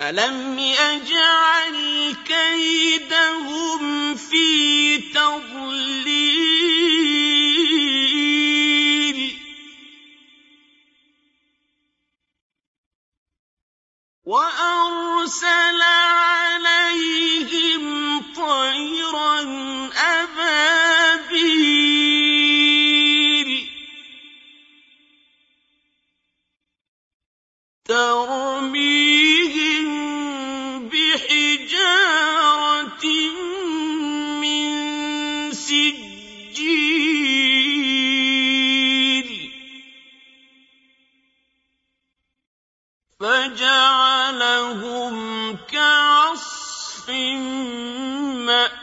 ألم يجعل كيدهم في تضليل وأرسل عليهم طيرا أبابيل ترميهم فجعلهم كعصف مأكول